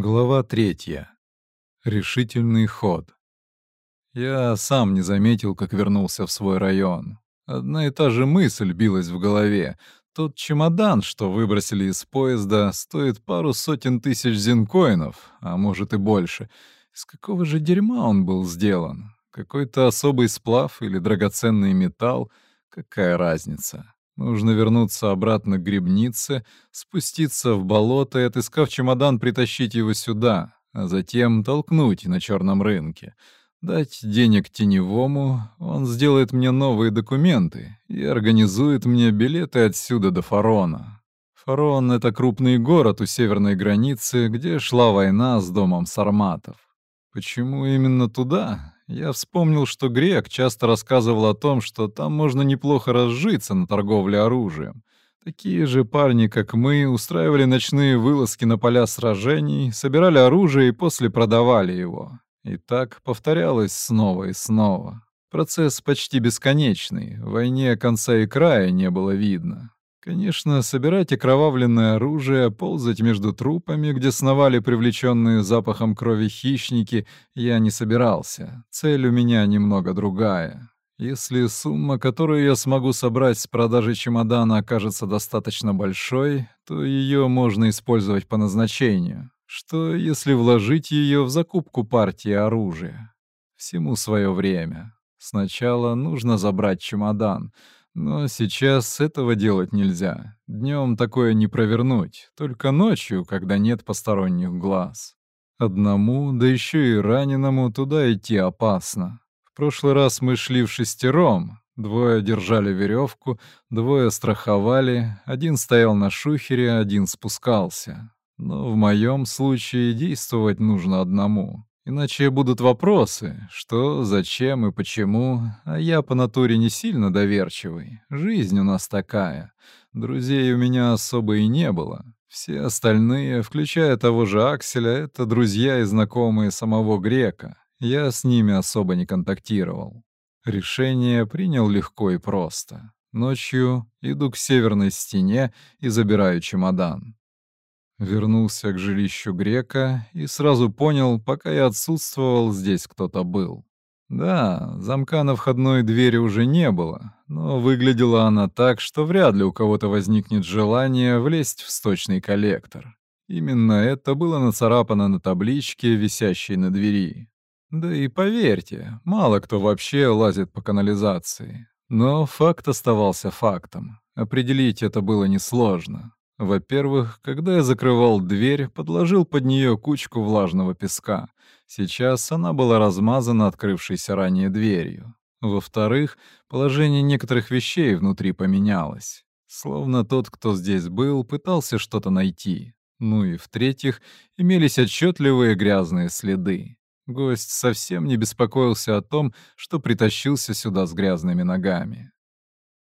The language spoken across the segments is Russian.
Глава третья. Решительный ход. Я сам не заметил, как вернулся в свой район. Одна и та же мысль билась в голове. Тот чемодан, что выбросили из поезда, стоит пару сотен тысяч зинкоинов, а может и больше. Из какого же дерьма он был сделан? Какой-то особый сплав или драгоценный металл? Какая разница? Нужно вернуться обратно к грибнице, спуститься в болото и, отыскав чемодан, притащить его сюда, а затем толкнуть на черном рынке. Дать денег теневому, он сделает мне новые документы и организует мне билеты отсюда до Фарона. Фарон — это крупный город у северной границы, где шла война с домом сарматов. Почему именно туда? Я вспомнил, что грек часто рассказывал о том, что там можно неплохо разжиться на торговле оружием. Такие же парни, как мы, устраивали ночные вылазки на поля сражений, собирали оружие и после продавали его. И так повторялось снова и снова. Процесс почти бесконечный, войне конца и края не было видно. Конечно, собирать окровавленное оружие, ползать между трупами, где сновали привлеченные запахом крови хищники, я не собирался. Цель у меня немного другая. Если сумма, которую я смогу собрать с продажи чемодана, окажется достаточно большой, то ее можно использовать по назначению. Что, если вложить ее в закупку партии оружия? Всему свое время. Сначала нужно забрать чемодан — но сейчас этого делать нельзя. Днем такое не провернуть, только ночью, когда нет посторонних глаз. Одному, да еще и раненому, туда идти опасно. В прошлый раз мы шли в шестером, Двое держали веревку, двое страховали, один стоял на шухере, один спускался. Но в моем случае действовать нужно одному. Иначе будут вопросы, что, зачем и почему, а я по натуре не сильно доверчивый. Жизнь у нас такая. Друзей у меня особо и не было. Все остальные, включая того же Акселя, это друзья и знакомые самого Грека. Я с ними особо не контактировал. Решение принял легко и просто. Ночью иду к северной стене и забираю чемодан. Вернулся к жилищу грека и сразу понял, пока я отсутствовал, здесь кто-то был. Да, замка на входной двери уже не было, но выглядела она так, что вряд ли у кого-то возникнет желание влезть в сточный коллектор. Именно это было нацарапано на табличке, висящей на двери. Да и поверьте, мало кто вообще лазит по канализации. Но факт оставался фактом. Определить это было несложно. Во-первых, когда я закрывал дверь, подложил под нее кучку влажного песка. Сейчас она была размазана открывшейся ранее дверью. Во-вторых, положение некоторых вещей внутри поменялось. Словно тот, кто здесь был, пытался что-то найти. Ну и в-третьих, имелись отчетливые грязные следы. Гость совсем не беспокоился о том, что притащился сюда с грязными ногами.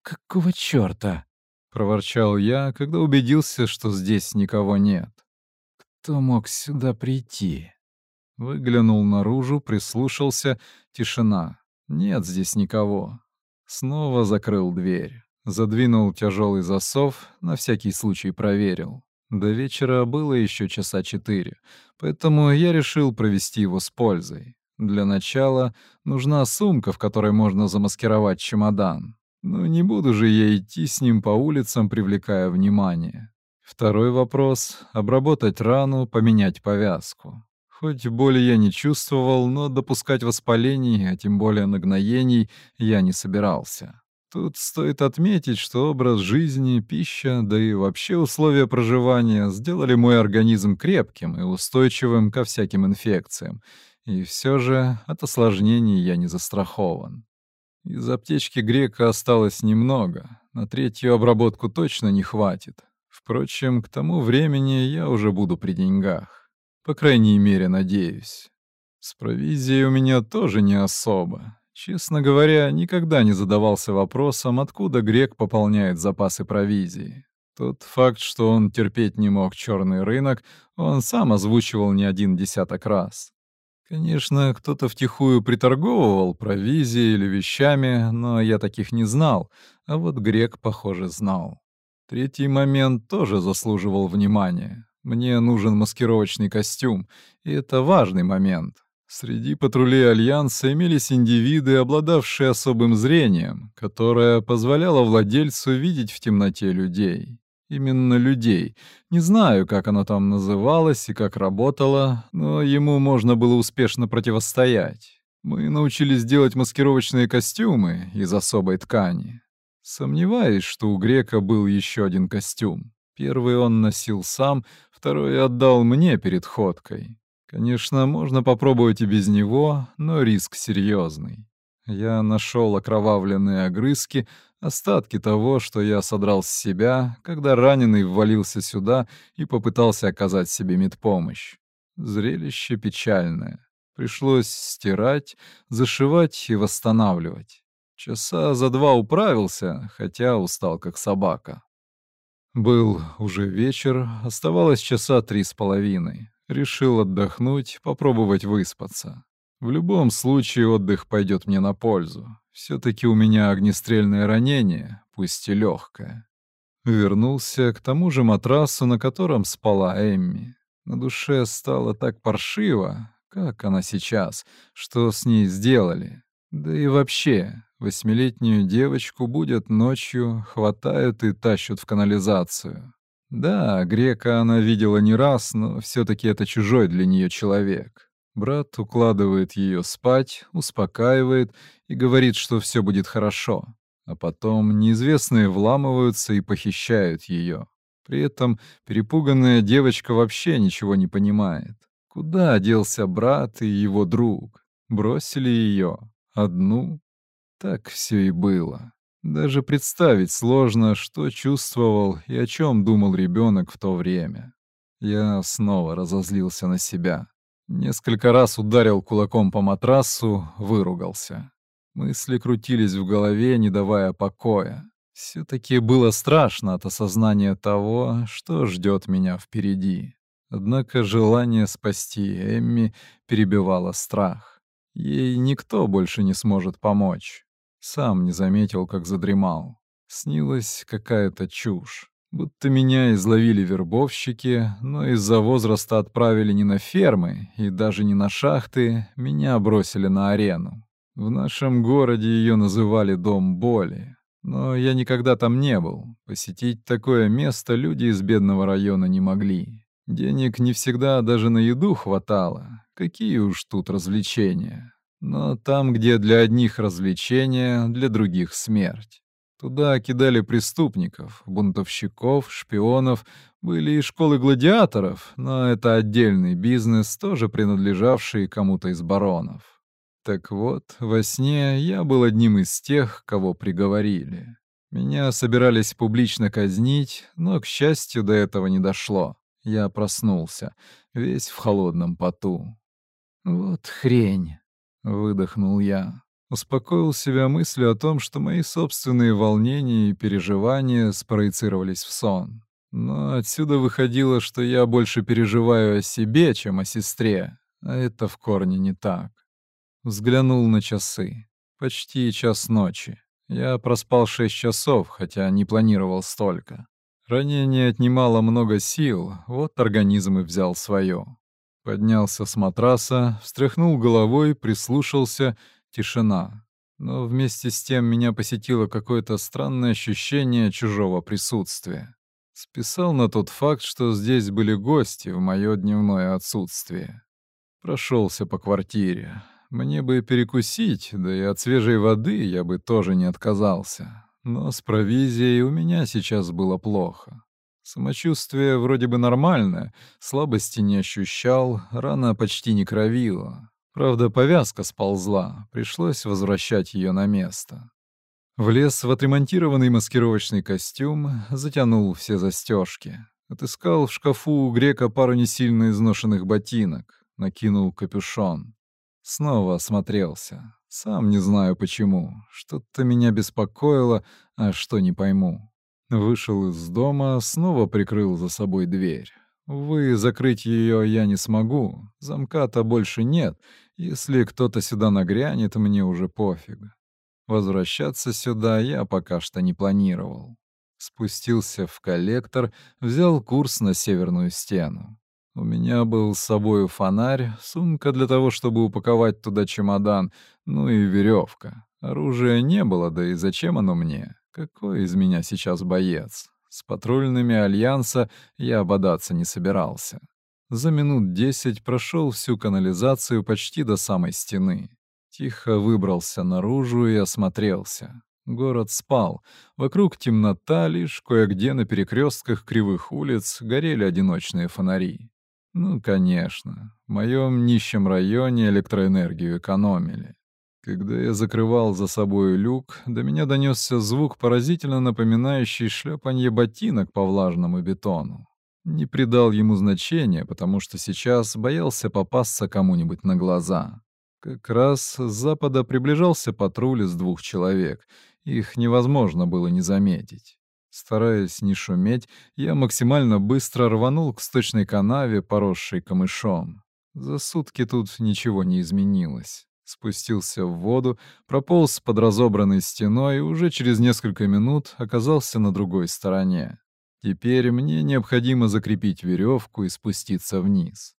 «Какого чёрта?» Проворчал я, когда убедился, что здесь никого нет. Кто мог сюда прийти? Выглянул наружу, прислушался. Тишина. Нет здесь никого. Снова закрыл дверь. Задвинул тяжелый засов, на всякий случай проверил. До вечера было еще часа четыре, поэтому я решил провести его с пользой. Для начала нужна сумка, в которой можно замаскировать чемодан. Ну не буду же я идти с ним по улицам, привлекая внимание. Второй вопрос — обработать рану, поменять повязку. Хоть боли я не чувствовал, но допускать воспалений, а тем более нагноений, я не собирался. Тут стоит отметить, что образ жизни, пища, да и вообще условия проживания сделали мой организм крепким и устойчивым ко всяким инфекциям. И все же от осложнений я не застрахован. Из аптечки грека осталось немного. На третью обработку точно не хватит. Впрочем, к тому времени я уже буду при деньгах. По крайней мере, надеюсь. С провизией у меня тоже не особо. Честно говоря, никогда не задавался вопросом, откуда грек пополняет запасы провизии. Тот факт, что он терпеть не мог черный рынок, он сам озвучивал не один десяток раз. Конечно, кто-то втихую приторговывал провизией или вещами, но я таких не знал, а вот грек, похоже, знал. Третий момент тоже заслуживал внимания. Мне нужен маскировочный костюм, и это важный момент. Среди патрулей Альянса имелись индивиды, обладавшие особым зрением, которое позволяло владельцу видеть в темноте людей именно людей. Не знаю, как оно там называлось и как работало, но ему можно было успешно противостоять. Мы научились делать маскировочные костюмы из особой ткани. Сомневаюсь, что у грека был еще один костюм. Первый он носил сам, второй отдал мне перед ходкой. Конечно, можно попробовать и без него, но риск серьезный. Я нашел окровавленные огрызки, Остатки того, что я содрал с себя, когда раненый ввалился сюда и попытался оказать себе медпомощь. Зрелище печальное. Пришлось стирать, зашивать и восстанавливать. Часа за два управился, хотя устал как собака. Был уже вечер, оставалось часа три с половиной. Решил отдохнуть, попробовать выспаться. В любом случае отдых пойдет мне на пользу. Все-таки у меня огнестрельное ранение, пусть и легкое. Вернулся к тому же матрасу, на котором спала Эмми. На душе стало так паршиво, как она сейчас, что с ней сделали. Да и вообще, восьмилетнюю девочку будет ночью, хватают и тащут в канализацию. Да, грека она видела не раз, но все-таки это чужой для нее человек. Брат укладывает ее спать, успокаивает и говорит, что все будет хорошо. А потом неизвестные вламываются и похищают ее. При этом перепуганная девочка вообще ничего не понимает. Куда делся брат и его друг? Бросили ее. Одну? Так все и было. Даже представить сложно, что чувствовал и о чем думал ребенок в то время. Я снова разозлился на себя. Несколько раз ударил кулаком по матрасу, выругался. Мысли крутились в голове, не давая покоя. Все-таки было страшно от осознания того, что ждет меня впереди. Однако желание спасти Эмми перебивало страх. Ей никто больше не сможет помочь. Сам не заметил, как задремал. Снилась какая-то чушь. Будто меня изловили вербовщики, но из-за возраста отправили не на фермы и даже не на шахты, меня бросили на арену. В нашем городе ее называли «Дом боли». Но я никогда там не был. Посетить такое место люди из бедного района не могли. Денег не всегда даже на еду хватало. Какие уж тут развлечения. Но там, где для одних развлечения, для других смерть. Туда кидали преступников, бунтовщиков, шпионов, были и школы гладиаторов, но это отдельный бизнес, тоже принадлежавший кому-то из баронов. Так вот, во сне я был одним из тех, кого приговорили. Меня собирались публично казнить, но, к счастью, до этого не дошло. Я проснулся, весь в холодном поту. «Вот хрень!» — выдохнул я успокоил себя мыслью о том, что мои собственные волнения и переживания спроецировались в сон. Но отсюда выходило, что я больше переживаю о себе, чем о сестре, а это в корне не так. Взглянул на часы. Почти час ночи. Я проспал шесть часов, хотя не планировал столько. Ранение отнимало много сил, вот организм и взял свое. Поднялся с матраса, встряхнул головой, прислушался Тишина. Но вместе с тем меня посетило какое-то странное ощущение чужого присутствия. Списал на тот факт, что здесь были гости в мое дневное отсутствие. Прошелся по квартире. Мне бы перекусить, да и от свежей воды я бы тоже не отказался. Но с провизией у меня сейчас было плохо. Самочувствие вроде бы нормальное, слабости не ощущал, рана почти не кровила. Правда, повязка сползла, пришлось возвращать ее на место. Влез в отремонтированный маскировочный костюм, затянул все застежки. Отыскал в шкафу у грека пару не сильно изношенных ботинок, накинул капюшон. Снова осмотрелся. Сам не знаю почему. Что-то меня беспокоило, а что не пойму. Вышел из дома, снова прикрыл за собой дверь. Увы, закрыть ее я не смогу. Замка-то больше нет — если кто-то сюда нагрянет, мне уже пофиг. Возвращаться сюда я пока что не планировал. Спустился в коллектор, взял курс на северную стену. У меня был с собой фонарь, сумка для того, чтобы упаковать туда чемодан, ну и веревка. Оружия не было, да и зачем оно мне? Какой из меня сейчас боец? С патрульными Альянса я ободаться не собирался. За минут десять прошел всю канализацию почти до самой стены. Тихо выбрался наружу и осмотрелся. Город спал. Вокруг темнота, лишь кое-где на перекрестках кривых улиц горели одиночные фонари. Ну, конечно, в моем нищем районе электроэнергию экономили. Когда я закрывал за собой люк, до меня донесся звук, поразительно напоминающий шлепанье ботинок по влажному бетону не придал ему значения, потому что сейчас боялся попасться кому-нибудь на глаза. Как раз с запада приближался патруль из двух человек, их невозможно было не заметить. Стараясь не шуметь, я максимально быстро рванул к сточной канаве, поросшей камышом. За сутки тут ничего не изменилось. Спустился в воду, прополз под разобранной стеной и уже через несколько минут оказался на другой стороне. Теперь мне необходимо закрепить веревку и спуститься вниз.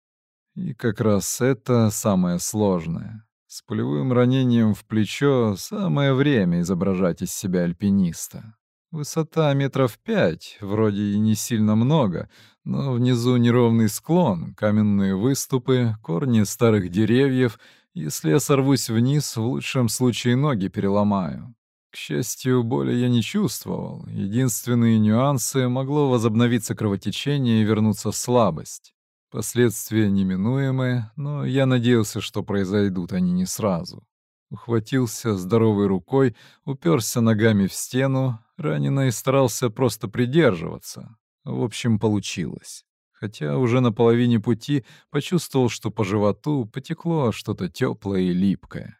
И как раз это самое сложное. С пулевым ранением в плечо самое время изображать из себя альпиниста. Высота метров пять, вроде и не сильно много, но внизу неровный склон, каменные выступы, корни старых деревьев. Если я сорвусь вниз, в лучшем случае ноги переломаю. К счастью, боли я не чувствовал. Единственные нюансы — могло возобновиться кровотечение и вернуться слабость. Последствия неминуемы, но я надеялся, что произойдут они не сразу. Ухватился здоровой рукой, уперся ногами в стену, раненый старался просто придерживаться. В общем, получилось. Хотя уже на половине пути почувствовал, что по животу потекло что-то теплое и липкое.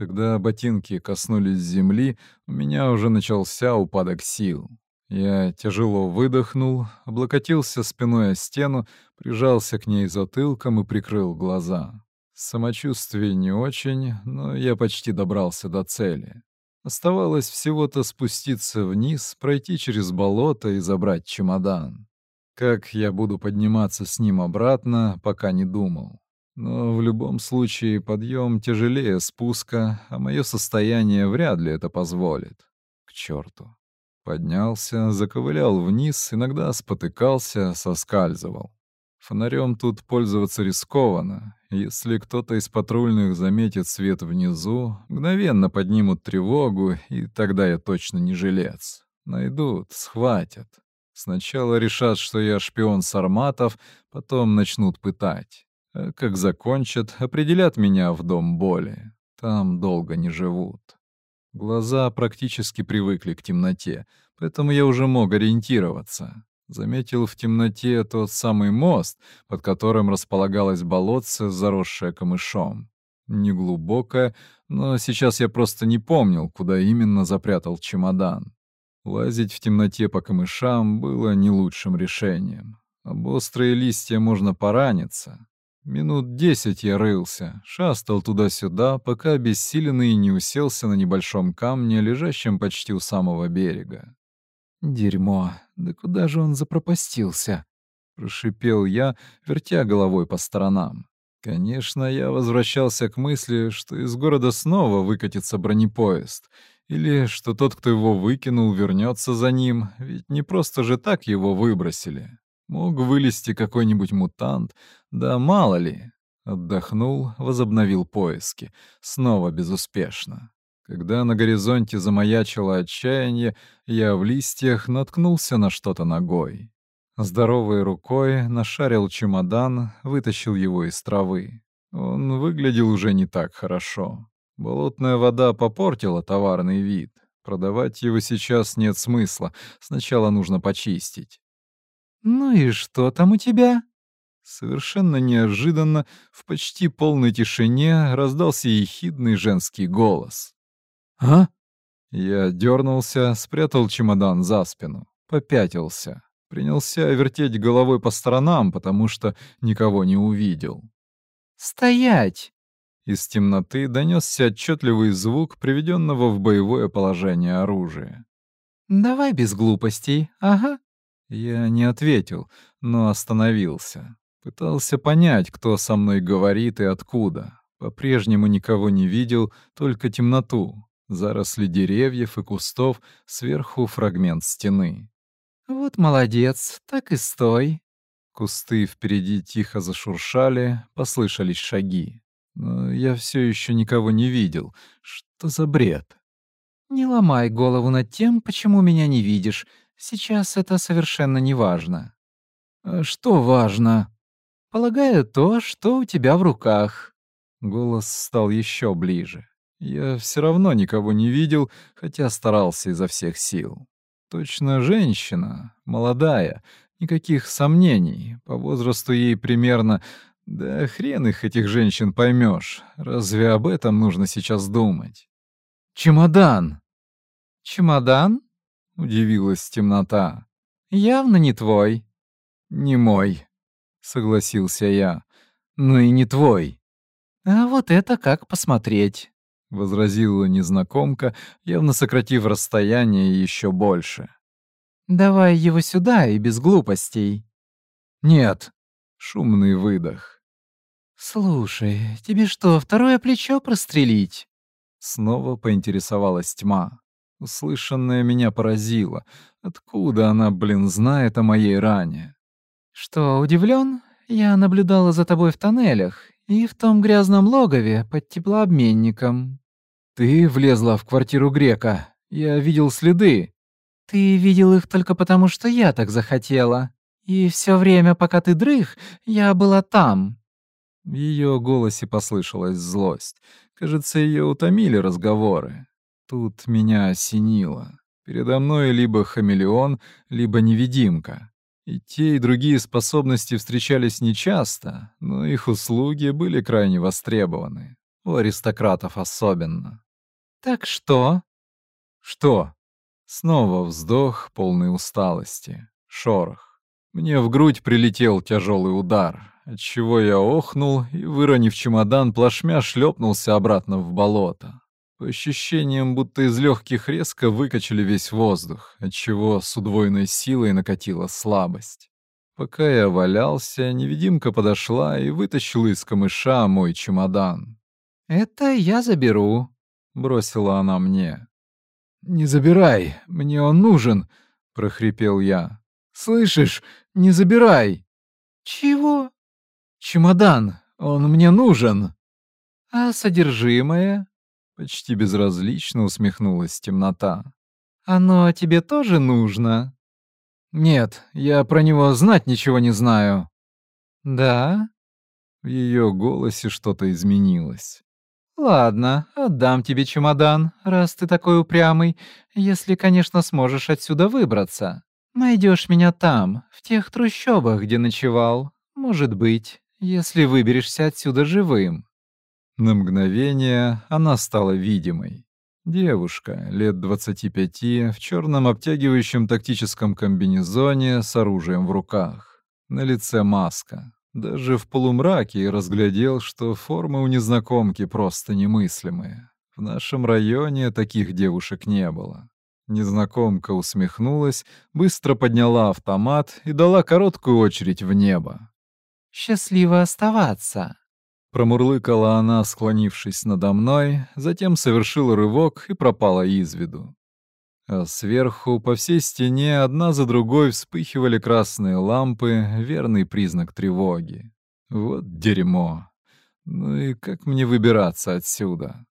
Когда ботинки коснулись земли, у меня уже начался упадок сил. Я тяжело выдохнул, облокотился спиной о стену, прижался к ней затылком и прикрыл глаза. Самочувствие не очень, но я почти добрался до цели. Оставалось всего-то спуститься вниз, пройти через болото и забрать чемодан. Как я буду подниматься с ним обратно, пока не думал. Но в любом случае подъем тяжелее спуска, а мое состояние вряд ли это позволит. К черту. Поднялся, заковылял вниз, иногда спотыкался, соскальзывал. Фонарем тут пользоваться рискованно. Если кто-то из патрульных заметит свет внизу, мгновенно поднимут тревогу, и тогда я точно не жилец. Найдут, схватят. Сначала решат, что я шпион сарматов, потом начнут пытать. Как закончат, определят меня в дом боли. Там долго не живут. Глаза практически привыкли к темноте, поэтому я уже мог ориентироваться. Заметил в темноте тот самый мост, под которым располагалось болотце, заросшее камышом. Неглубокое, но сейчас я просто не помнил, куда именно запрятал чемодан. Лазить в темноте по камышам было не лучшим решением. Об острые листья можно пораниться, Минут десять я рылся, шастал туда-сюда, пока обессиленный не уселся на небольшом камне, лежащем почти у самого берега. «Дерьмо! Да куда же он запропастился?» — прошипел я, вертя головой по сторонам. Конечно, я возвращался к мысли, что из города снова выкатится бронепоезд, или что тот, кто его выкинул, вернется за ним, ведь не просто же так его выбросили. Мог вылезти какой-нибудь мутант, да мало ли. Отдохнул, возобновил поиски. Снова безуспешно. Когда на горизонте замаячило отчаяние, я в листьях наткнулся на что-то ногой. Здоровой рукой нашарил чемодан, вытащил его из травы. Он выглядел уже не так хорошо. Болотная вода попортила товарный вид. Продавать его сейчас нет смысла, сначала нужно почистить. «Ну и что там у тебя?» Совершенно неожиданно, в почти полной тишине, раздался ехидный женский голос. «А?» Я дернулся, спрятал чемодан за спину, попятился, принялся вертеть головой по сторонам, потому что никого не увидел. «Стоять!» Из темноты донесся отчетливый звук, приведенного в боевое положение оружия. «Давай без глупостей, ага», я не ответил, но остановился. Пытался понять, кто со мной говорит и откуда. По-прежнему никого не видел, только темноту, заросли деревьев и кустов, сверху фрагмент стены. «Вот молодец, так и стой». Кусты впереди тихо зашуршали, послышались шаги. Но я все еще никого не видел. Что за бред? «Не ломай голову над тем, почему меня не видишь. Сейчас это совершенно не важно. Что важно? Полагаю, то, что у тебя в руках. Голос стал еще ближе. Я все равно никого не видел, хотя старался изо всех сил. Точно женщина, молодая, никаких сомнений. По возрасту ей примерно... Да хрен их этих женщин поймешь. Разве об этом нужно сейчас думать? Чемодан! Чемодан? — удивилась темнота. «Явно не твой». «Не мой», — согласился я. «Ну и не твой». «А вот это как посмотреть», — возразила незнакомка, явно сократив расстояние еще больше. «Давай его сюда и без глупостей». «Нет», — шумный выдох. «Слушай, тебе что, второе плечо прострелить?» Снова поинтересовалась тьма. Услышанное меня поразило. Откуда она, блин, знает о моей ране? «Что, удивлен? Я наблюдала за тобой в тоннелях и в том грязном логове под теплообменником». «Ты влезла в квартиру Грека. Я видел следы». «Ты видел их только потому, что я так захотела. И все время, пока ты дрых, я была там». В ее голосе послышалась злость. Кажется, ее утомили разговоры. Тут меня осенило. Передо мной либо хамелеон, либо невидимка. И те, и другие способности встречались нечасто, но их услуги были крайне востребованы. У аристократов особенно. «Так что?» «Что?» Снова вздох, полный усталости. Шорох. Мне в грудь прилетел тяжелый удар, отчего я охнул и, выронив чемодан, плашмя шлепнулся обратно в болото. По ощущениям, будто из легких резко выкачали весь воздух, отчего с удвоенной силой накатила слабость. Пока я валялся, невидимка подошла и вытащила из камыша мой чемодан. «Это я заберу», — бросила она мне. «Не забирай, мне он нужен», — прохрипел я. «Слышишь, не забирай!» «Чего?» «Чемодан, он мне нужен!» «А содержимое?» Почти безразлично усмехнулась темнота. «Оно тебе тоже нужно?» «Нет, я про него знать ничего не знаю». «Да?» В ее голосе что-то изменилось. «Ладно, отдам тебе чемодан, раз ты такой упрямый, если, конечно, сможешь отсюда выбраться. Найдешь меня там, в тех трущобах, где ночевал. Может быть, если выберешься отсюда живым». На мгновение она стала видимой. Девушка, лет 25, в черном обтягивающем тактическом комбинезоне с оружием в руках. На лице маска. Даже в полумраке разглядел, что формы у незнакомки просто немыслимые. В нашем районе таких девушек не было. Незнакомка усмехнулась, быстро подняла автомат и дала короткую очередь в небо. «Счастливо оставаться!» Промурлыкала она, склонившись надо мной, затем совершила рывок и пропала из виду. А сверху по всей стене одна за другой вспыхивали красные лампы, верный признак тревоги. Вот дерьмо. Ну и как мне выбираться отсюда?